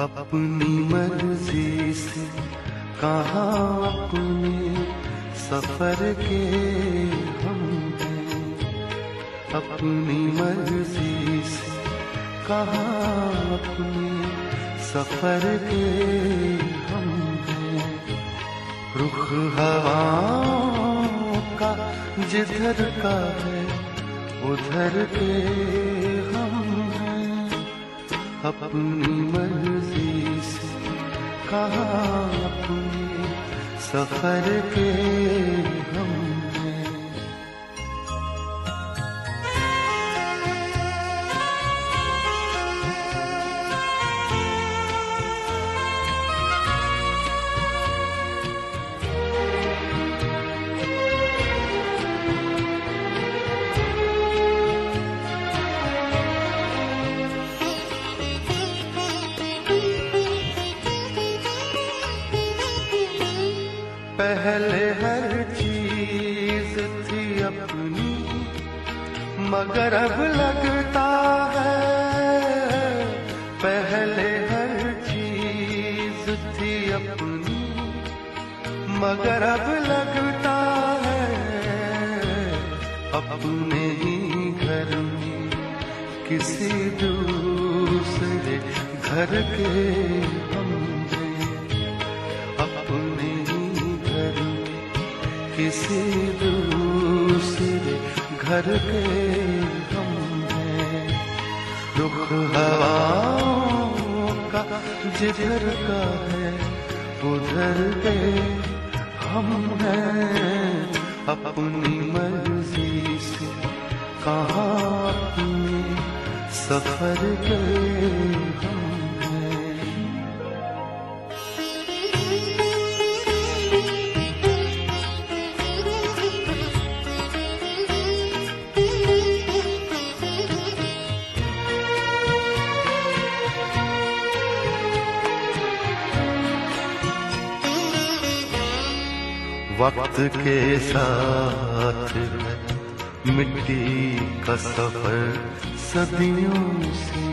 अपनी मर्ज़ी से कहा अपने सफ़र के हम अपनी मर्ज़ी से कहा अपने सफ़र के हम रुख हवाओं का जिधर का है, उधर के अपनी मर्ज़ी से कहा अपने सफ़र के हम पहले हर चीज़ थी अपनी, मगर अब लगता है पहले हर चीज़ थी अपनी, मगर अब लगता है अपने ही घर में किसी दूसरे घर के किसी दूसरे घर के हम हैं। रुख हवाओं का जिधर का है, उधर के हम हैं। अपनी मर्ज़ी से कहा अपने सफ़र के हम वक्त के साथ मिट्टी का सफ़र सदियों से।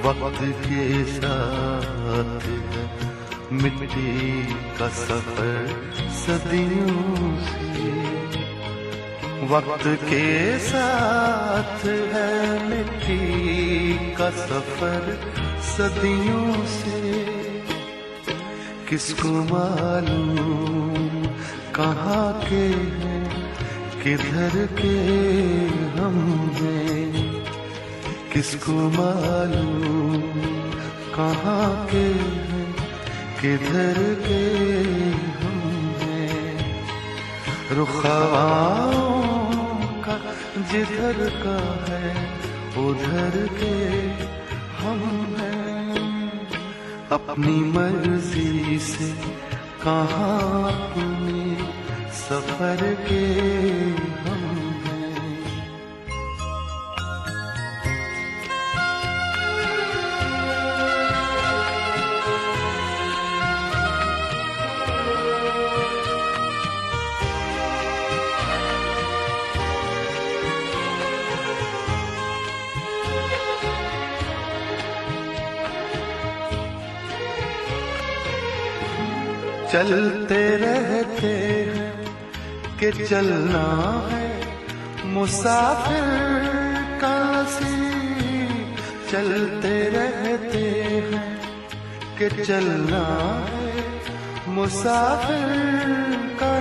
वक्त के साथ मिट्टी का सफ़र सदियों से। वक्त के साथ है मिट्टी का सफ़र सदियों से। किसको मालूम? कहाँ के हैं? किधर के हम हैं? किसको मालूम? कहाँ के हैं? किधर के हम हैं? रुखवाओं का जिधर का है, उधर के हम हैं। अपनी मर्ज़ी से कहा अपने सफ़र के चलते रहते हैं कि चलना है मुसाफिर का चलते रहते हैं कि चलना है मुसाफिर का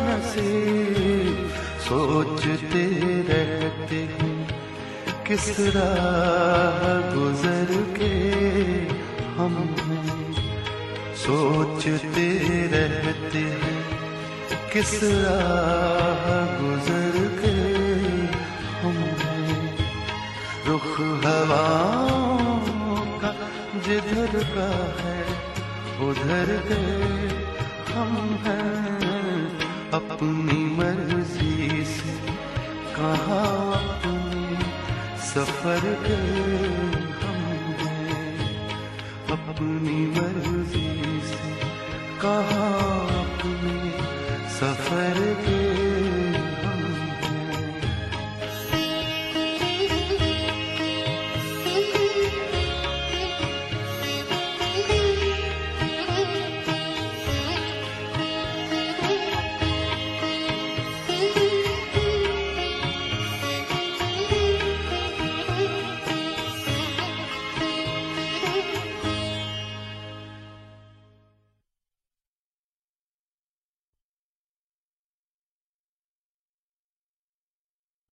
सोचते रहते हैं किस राह गुजर के हम सोचते रहते हैं, किस राह गुजर के हम रुख हवाओं का जिधर का है, उधर गए हम हैं। अपनी मर्ज़ी से कहा अपने सफ़र के हम हैं। अपनी मर्ज़ी कहा